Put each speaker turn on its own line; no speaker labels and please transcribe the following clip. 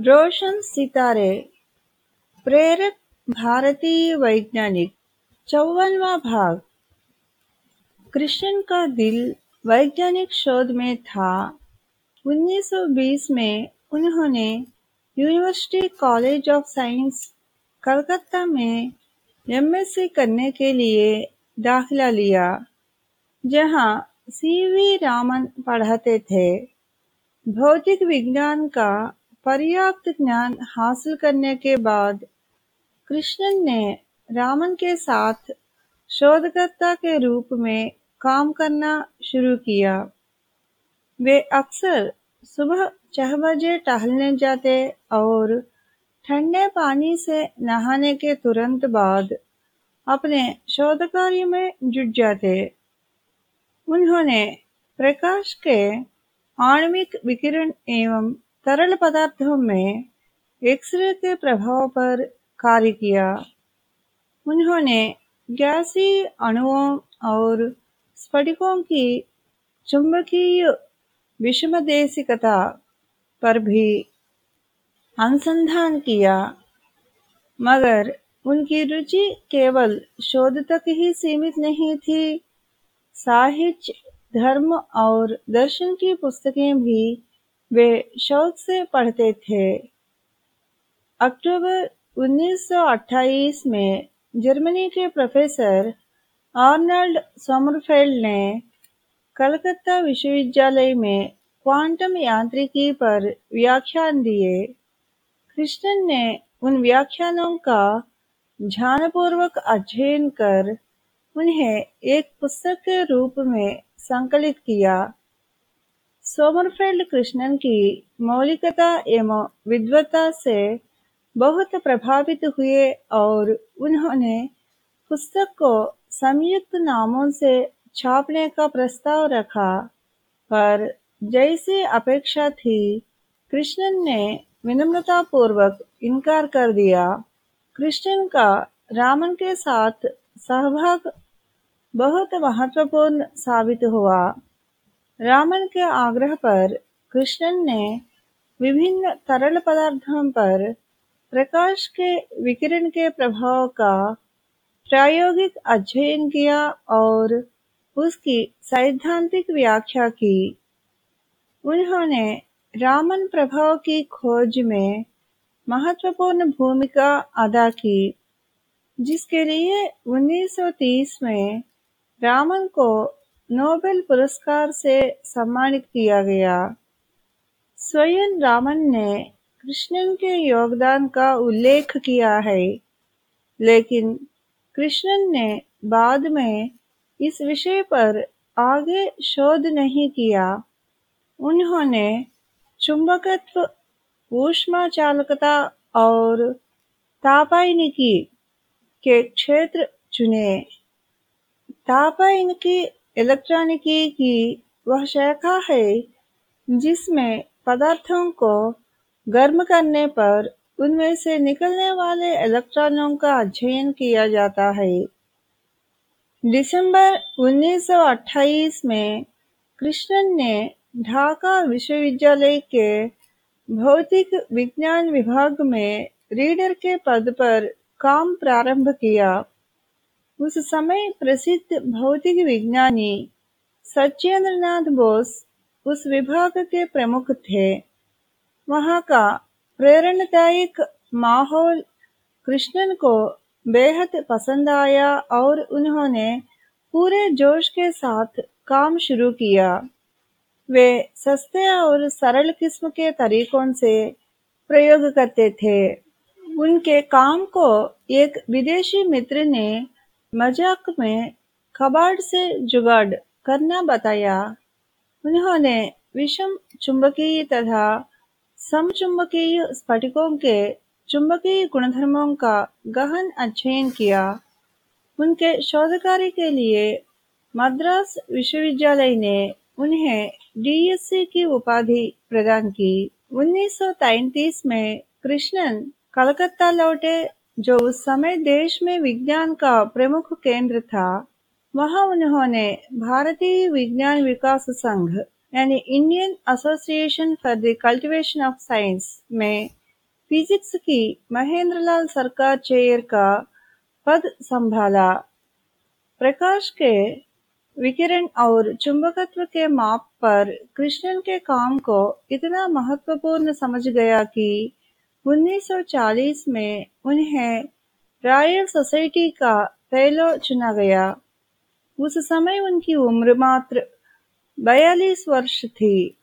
रोशन सितारे, प्रेरक भारतीय वैज्ञानिक, चौवनवा भाग। कृष्ण का दिल वैज्ञानिक शोध में था। 1920 में उन्होंने university college of science Calcutta में एमएससी करने के लिए दाखिला लिया, जहाँ सीवी रामन पढ़ाते थे। भौतिक विज्ञान का पर्याप्त ज्ञान हासिल करने के बाद कृष्णन ने रामन के साथ शोधकर्ता के रूप में काम करना शुरू किया। वे अक्सर सुबह छह बजे टहलने जाते और ठंडे पानी से नहाने के तुरंत बाद अपने शोध कार्य में जुट जाते। उन्होंने प्रकाश के आणविक विकिरण एवं तरल पदार्थों में एक्सरे के प्रभाव पर कार्य किया। उन्होंने गैसीय अणुओं और स्फटिकों की चुंबकीय विषमदेशिकता पर भी अनुसंधान किया, मगर उनकी रुचि केवल शोध तक ही सीमित नहीं थी। साहित्य, धर्म और दर्शन की पुस्तकें भी वे शौक से पढ़ते थे। अक्टूबर 1928 में जर्मनी के प्रोफेसर आर्नल्ड सोमरफेल्ड ने कलकत्ता विश्वविद्यालय में क्वांटम यांत्रिकी पर व्याख्यान दिए। कृष्णन ने उन व्याख्यानों का ध्यानपूर्वक अध्ययन कर उन्हें एक पुस्तक के रूप में संकलित किया। सोमरफेल्ड कृष्णन की मौलिकता एवं विद्वता से बहुत प्रभावित हुए और उन्होंने पुस्तक को संयुक्त नामों से छापने का प्रस्ताव रखा पर जैसी अपेक्षा थी कृष्णन ने विनम्रता पूर्वक इनकार कर दिया कृष्णन का रामन के साथ सहभाग बहुत महत्वपूर्ण साबित हुआ रामन के आग्रह पर कृष्णन ने विभिन्न तरल पदार्थों पर प्रकाश के विकिरण के प्रभाव का प्रायोगिक अध्ययन किया और उसकी सैद्धांतिक व्याख्या की। उन्होंने रामन प्रभाव की खोज में महत्वपूर्ण भूमिका अदा की, जिसके लिए 1930 में रामन को नोबेल पुरस्कार से सम्मानित किया गया। स्वयं रामन ने कृष्णन के योगदान का उल्लेख किया है, लेकिन कृष्णन ने बाद में इस विषय पर आगे शोध नहीं किया। उन्होंने चुंबकत्व ऊष्मा चालकता और तापायनिकी के क्षेत्र चुने। तापायनिकी इलेक्ट्रॉनिकी की वह शाखा है, जिसमें पदार्थों को गर्म करने पर उनमें से निकलने वाले इलेक्ट्रॉनों का अध्ययन किया जाता है। दिसंबर 1928 में कृष्णन ने ढाका विश्वविद्यालय के भौतिक विज्ञान विभाग में रीडर के पद पर काम प्रारंभ किया। उस समय प्रसिद्ध भौतिक विज्ञानी नाथ बोस उस विभाग के प्रमुख थे। वहाँ का प्रेरणादायक माहौल कृष्णन को बेहद पसंद आया और उन्होंने पूरे जोश के साथ काम शुरू किया। वे सस्ते और सरल किस्म के तरीकों से प्रयोग करते थे। उनके काम को एक विदेशी मित्र ने मज़ाक में कबाड़ से जुगाड़ करना बताया। उन्होंने विषम चुंबकीय तथा समचुंबकीय स्फटिकों के चुंबकीय गुणधर्मों का गहन अध्ययन किया। उनके शोध कार्य के लिए मद्रास विश्वविद्यालय ने उन्हें डीएससी की उपाधि प्रदान की। 1933 में कृष्णन कलकत्ता लौटे जो उस समय देश में विज्ञान का प्रमुख केंद्र था, वहाँ उन्होंने भारतीय विज्ञान विकास संघ, यानी Indian association for the cultivation of science में फिजिक्स की महेंद्रलाल सरकार चेयर का पद संभाला। प्रकाश के विकिरण और चुंबकत्व के माप पर कृष्णन के काम को इतना महत्वपूर्ण समझ गया कि 1940 में उन्हें रॉयल सोसाइटी का फेलो चुना गया। उस समय उनकी उम्र मात्र 42 वर्ष थी।